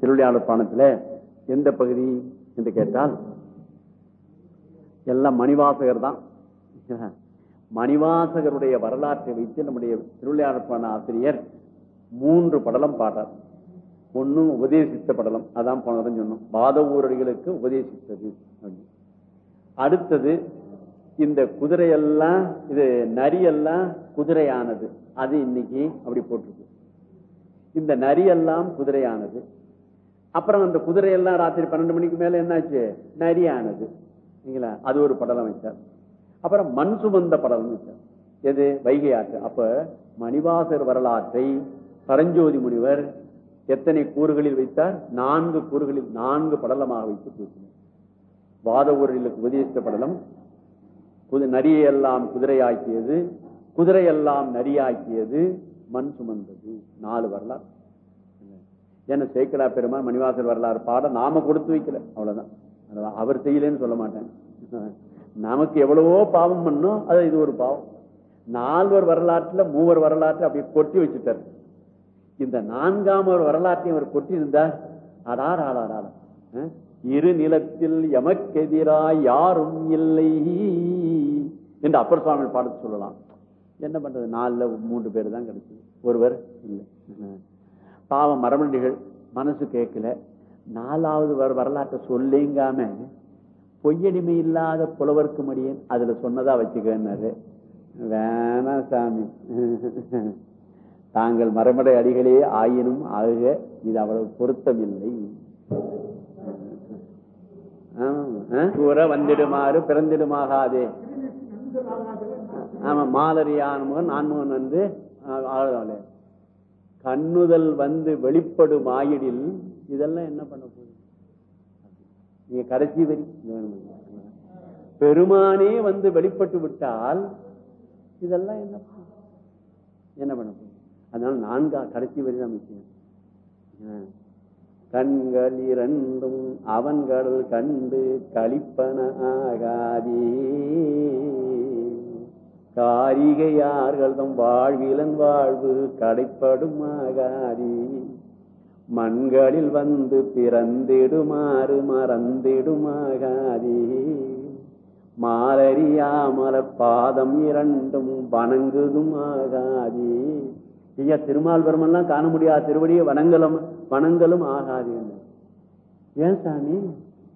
திருவிளையாடல் பாணத்துல எந்த பகுதி என்று கேட்டால் எல்லாம் மணிவாசகர் தான். மணிவாசகருடைய வரலாற்றை வைத்து நம்முடைய திருவிளையாடல் ஆசிரியர் மூன்று படலம் பாடுறார். ஒன்னும் உபதேசித்த படலம் அதான் போனதும் சொன்னோம். பாத ஊரடிகளுக்கு உபதேசித்தது அடுத்தது இந்த குதிரையெல்லாம் இது நரியெல்லாம் குதிரையானது. அது இன்னைக்கு அப்படி போட்டிருக்கு. இந்த நரியெல்லாம் குதிரையானது. அப்புறம் அந்த குதிரையெல்லாம் ராத்திரி பன்னெண்டு மணிக்கு மேல என்னாச்சு? நரியானது. சரிங்களா அது ஒரு படலம் வச்சார் அப்புறம் மண் சுமந்த படலம் வச்சார் எது? வைகை ஆற்று. அப்ப மணிவாசர் வரலாற்றை பரஞ்சோதி முனிவர் எத்தனை கூறுகளில் வைத்தார்? நான்கு கூறுகளில் நான்கு படலமாக வைத்து பேசினார் வாத ஊரர்களுக்கு உபதேசித்த படலம் நரியெல்லாம் குதிரையாக்கியது குதிரையெல்லாம் நரியாக்கியது மண் சுமந்தது. நாலு வரலாறு. ஏன்னா சேக்கடா பெருமாள் மணிவாசல் வரலாறு பாடம் நாம கொடுத்து வைக்கல. அவ்வளவுதான். அதான் அவர் செய்யலன்னு சொல்ல மாட்டேன். நமக்கு எவ்வளவோ பாவம் பண்ணும் அது இது ஒரு பாவம். நால்வர் வரலாற்றுல மூவர் வரலாற்று அப்படி கொட்டி வச்சுட்டார். இந்த நான்காம் ஒரு வரலாற்றையும் அவர் கொட்டி இருந்தார் அடார் ஆடார் ஆடார் இரு நிலத்தில் எமக்கெதிராய் யாரும் இல்லை. என்று அப்பர் சுவாமி பாடத்து சொல்லலாம். என்ன பண்றது? நாலுல மூன்று பேர் தான் கிடைச்சது. ஒருவர் இல்லை. பாவம் மரமண்டிகள் மனசு கேட்கல. நாலாவது வர வரலாற்றை சொல்லிங்காம பொய்யடிமை இல்லாத புலவர்க்கு மடியன் அதுல சொன்னதா வச்சுக்கன்னாரு. வேணாம் சாமி. தாங்கள் மரமடை அடிகளே ஆயினும் ஆக இது அவ்வளவு பொருத்தம் இல்லை கூற வந்திடுமாறு பிறந்திடுமாகாதே. ஆமா மாலரியான்முகன் ஆன்முகன் வந்து ஆ- கண்ணுதல் வந்து வெளிப்படும் ஆயிடில் இதெல்லாம் என்ன பண்ண போகுது? நீங்க கடைசி வரி. பெருமானே வந்து வெளிப்பட்டு விட்டால் இதெல்லாம் என்ன என்ன பண்ண போகுது? அதனால நான்கா கடைசி வரி தான் முக்கியம். கண்கள் இரண்டும் அவன்கள் கண்டு கழிப்பன ஆகாதே. காரிகையார்கள் தம் வாழ்விலன் வாழ்வு கடைப்படும் மண்களில் வந்து பிறந்திடுமாறு மறந்திடுமாகாதே மாலரியாமலர் பாதம் இரண்டும் வணங்குதும் ஆகாதே ஐயா திருமால் பெருமெல்லாம் காண முடியாத திருவடியை வணங்கலும் வணங்கலும் ஆகாது ஏன் சாமி?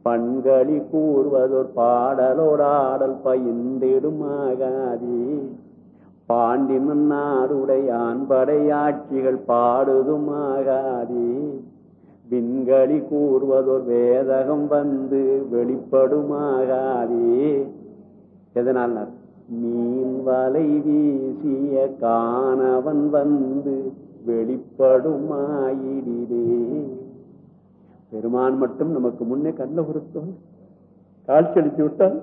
பண்களி கூறுவதோர் பாடலோடாடல் பயிந்திடும் ஆகாதே. பாண்டி மன்னாருடையான் படையாட்சிகள் பாடுதும் விண்களி கூறுவதோர் வேதகம் வந்து வெளிப்படுமாகாதி எதனால்? மீன் வலை வீசிய காணவன் வந்து வெளிப்படுமாயிடிலே பெருமான் மட்டும் நமக்கு முன்னே கண்ண பொருத்தம் காட்சி அளித்து விட்டால்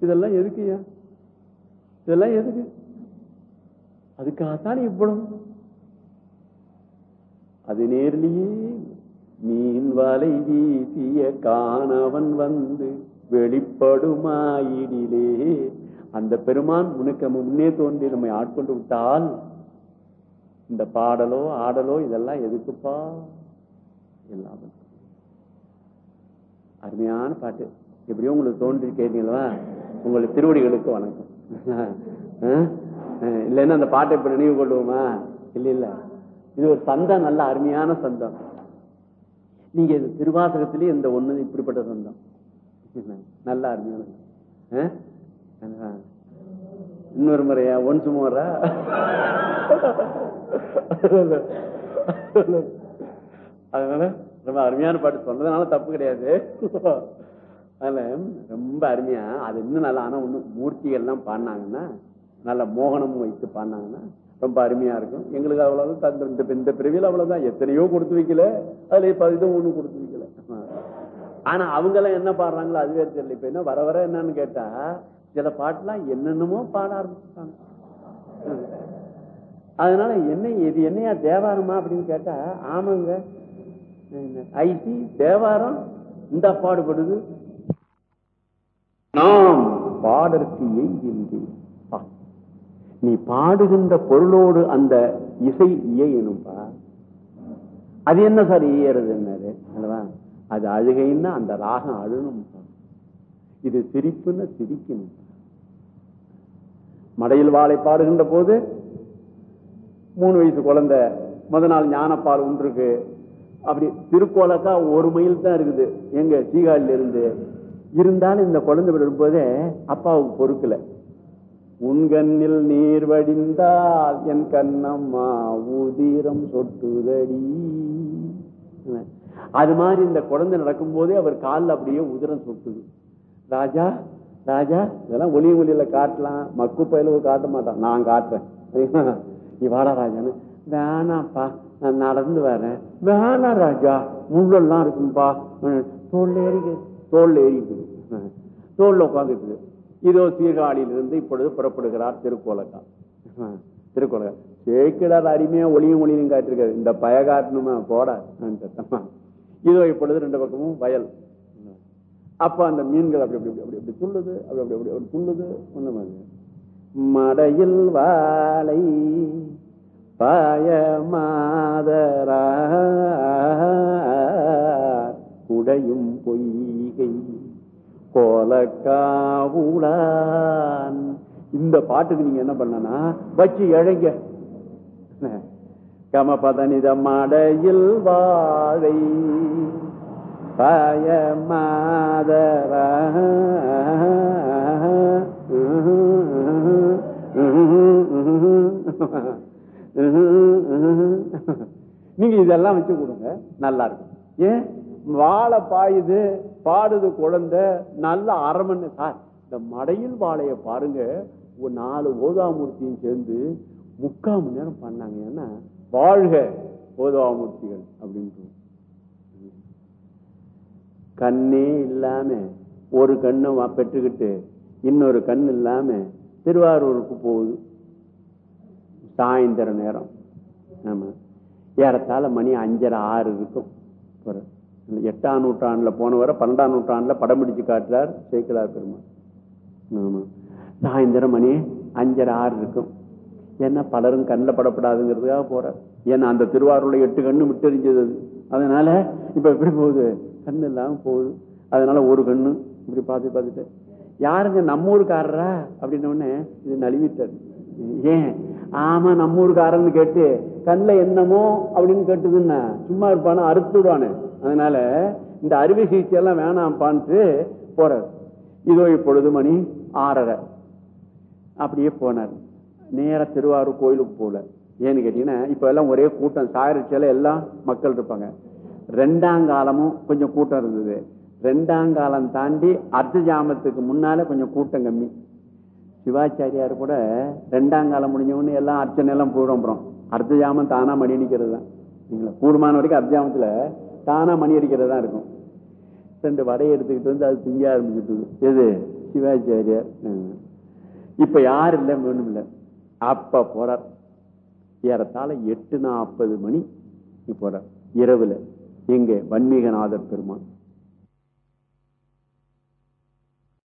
இதெல்லாம் எதுக்குயா இதெல்லாம் எதுக்கு? அதுக்காகத்தான் இவ்வளவு. அது நேர்லயே மீன் வலை வீசிய காணவன் வந்து வெளிப்படுமாயிடிலே. அந்த பெருமான் உனக்கு முன்னே தோன்றி நம்மை ஆட்கொண்டு விட்டால் இந்த பாடலோ ஆடலோ இதெல்லாம் எதுக்குப்பா எல்லாம் அருமையான பாட்டு. எப்படியோ உங்களுக்கு தோன்றி கேட்டீங்களா? உங்களுக்கு திருவடிகளுக்கு வணக்கம். இல்லைன்னா அந்த பாட்டை இப்ப நினைவு கொள்வோமா? இல்ல இல்ல. இது ஒரு சந்தம் நல்ல அருமையான சந்தம். நீங்க இது திருவாசகத்திலேயே இந்த ஒண்ணு இப்படிப்பட்ட சந்தம். நல்ல அருமையான இன்னொரு முறையா ஒன்சு மோரா அதனால ரொம்ப அருமையான பாட்டு. சொன்னதுனால தப்பு கிடையாது. அதில் ரொம்ப அருமையா அது இன்னும் நல்லா ஆனால் ஒன்று மூர்த்திகள்லாம் பாடினாங்கன்னா நல்ல மோகனம் வைத்து பாடினாங்கன்னா ரொம்ப அருமையா இருக்கும். எங்களுக்கு அவ்வளவு தந்த இந்த இந்த பிரிவில் அவ்வளவுதான். எத்தனையோ கொடுத்து வைக்கல. அதுல இப்ப இதுவும் ஒண்ணும் கொடுத்து வைக்கல. ஆனா அவங்க எல்லாம் என்ன பாடுறாங்களோ அதுவே தெரியல. இப்ப என்ன வர வர என்னன்னு கேட்டா சில பாட்டுலாம் என்னென்னமோ பாட ஆரம்பிச்சுட்டாங்க. அதனால என்ன இது என்னையா தேவாரமா அப்படின்னு கேட்டா ஆமாங்க. ஐசி தேவாரம் இந்த பாடுபடுது. நாம் பாடற்கு எய்தின்றி பா. நீ பாடுகின்ற பொருளோடு அந்த இசை இயையணும்பா. அது என்ன சார் இயறது என்னது? அது அழுகைன்னா அந்த ராகம் அழுணும் இது சிரிப்புன்னா சிரிக்கணும் மடையில் வாழை பாடுகின்ற போது மூணு வயசு குழந்தை முத நாள் ஞானப்பால் ஒன்றுக்கு அப்படி திருக்கோலக்கா ஒரு மைல் தான் இருக்குது. எங்க சீகாலில் இருந்து இருந்தாலும் இந்த குழந்தை விடும்போதே அப்பாவுக்கு பொறுக்கல. உன்கண்ணில் நீர் வடிந்தால் என் கண்ணம்மா உதிரம் சொட்டுதடி. அது மாதிரி இந்த குழந்தை நடக்கும் போதே அவர் காலில் அப்படியே உதிரம் சொட்டுது. ராஜா ராஜா இதெல்லாம் ஒளி ஒளியில காட்டலாம். மக்கு பயிலவு காட்ட மாட்டான். நான் காட்டுறேன். நீ வாடா ராஜான்னு. வேணாப்பா நான் நடந்து வரேன். வேணா ராஜா முள்ளெல்லாம் இருக்கும்பா. தோல் ஏறிக்கு தோல் ஏறிக்குது. தோல்ல உட்காந்துக்குது இதோ சீர்காழியிலிருந்து இப்பொழுது புறப்படுகிறார் திருக்கோலக்கா. திருக்கோலக்கா. சேக்கிடார் அருமையா ஒளியும் ஒளியும் காட்டிருக்காரு. இந்த பய காட்டணுமா போட இதோ இப்பொழுது ரெண்டு பக்கமும் வயல். அப்ப அந்த மீன்கள் அப்படி அப்படி அப்படி அப்படி துள்ளுது அப்படி அப்படி அப்படி அப்படி துள்ளுது. ஒண்ணு மடையில் வாழை பாய மாதரா குடையும் பொய்கை கோலக்காவுளான். இந்த பாட்டுக்கு நீங்க என்ன பண்ணனா வச்சு இழைங்க கமபதனித மடையில் வாழை பயமாதர மாதரா நீங்க இதெல்லாம் வச்சு கொடுங்க நல்லா இருக்கும். ஏன்? வாழை பாயுது பாடுது குழந்தை நல்ல அரமன்னு சார் இந்த மடையில் வாழைய பாருங்க. ஒரு நாலு ஓதாமூர்த்தியும் சேர்ந்து முக்கால் மணி நேரம் பண்ணாங்க. ஏன்னா வாழ்க ஓதாமூர்த்திகள் அப்படின்ட்டு. கண்ணே இல்லாம ஒரு கண்ணை பெற்றுக்கிட்டு இன்னொரு கண் இல்லாம திருவாரூருக்கு போகுது. சாயந்தர நேரம். ஆமாம் ஏறத்தாழ மணி அஞ்சரை ஆறு இருக்கும். எட்டாம் நூற்றாண்டுல போனவரை பன்னெண்டாம் நூற்றாண்டுல படம் பிடிச்சு காட்டுறார் சேக்கலார் பெருமாள். ஆமா. சாயந்தரம் மணி அஞ்சரை ஆறு இருக்கும். ஏன்னா பலரும் கண்ணில் படப்படாதுங்கிறதுக்காக போற. ஏன்னா அந்த திருவாரூர்ல எட்டு கண்ணு விட்டறிஞ்சது அது. அதனால இப்ப எப்படி போகுது? கண்ணு இல்லாமல் போகுது. அதனால ஒரு கண்ணு. இப்படி பார்த்து பார்த்துட்டு. யாருங்க நம்ம ஊருக்காரரா? அப்படின்னோடனே இது நழுவிட்டார் ஏன்? ஆமா நம்ம ஊருக்காரன்னு கேட்டு கண்ணில் என்னமோ? அப்படின்னு கேட்டுதுன்னா சும்மா இருப்பானு அறுத்து விடுவானு. அதனால இந்த அறுவை சிகிச்சை எல்லாம் வேணாம்ப்பான்ட்டு போறார். இதோ இப்பொழுது மணி ஆறரை. அப்படியே போனார். நேர திருவாரூர் கோயிலுக்கு போகல ஏன்னு கேட்டீங்கன்னா இப்ப எல்லாம் ஒரே கூட்டம். சாயரிச்சல எல்லாம் மக்கள் இருப்பாங்க. ரெண்டாம் காலமும் கொஞ்சம் கூட்டம் இருந்தது. ரெண்டாம் காலம் தாண்டி அர்த்த ஜாமத்துக்கு முன்னால கொஞ்சம் கூட்டம் கம்மி. சிவாச்சாரியார் கூட ரெண்டாம் காலம் முடிஞ்சவொன்னு எல்லாம் அர்ச்சனை எல்லாம் போயிடும் அப்புறம் அர்த்த ஜாமம் தானா மணி அடிக்கிறது தான். நீங்களா கூடுமான வரைக்கும் அர்த்த தானா மணி அடிக்கிறது தான் இருக்கும். ரெண்டு வடையை எடுத்துக்கிட்டு வந்து அது திங்க ஆரம்பிச்சுட்டு எது? சிவாச்சாரியார். இப்ப யார் இல்லை? வேணும் இல்லை. அப்ப போறார். ஏறத்தாழ எட்டு நாற்பது மணி போறார். இரவுல எங்க? வன்மீகநாதர் பெருமான்.